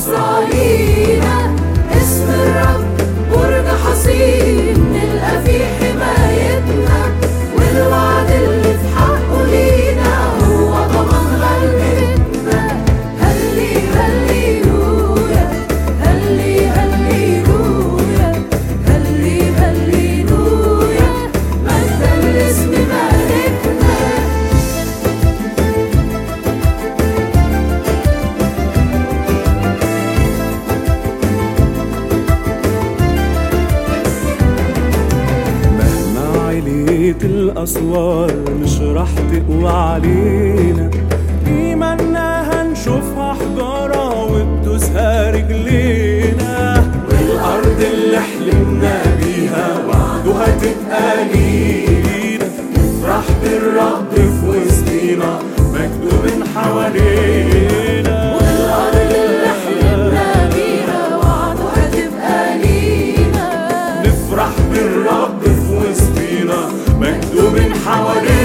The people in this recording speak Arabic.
só ليك الأسوار مش رح تقوى علينا. إيماننا هنشوفها حجارة وتدوسها رجلينا. والأرض اللي حلمنا بيها وعدها تبقى لينا. نفرح بالرب في وسطينا مكتوب حوالينا. our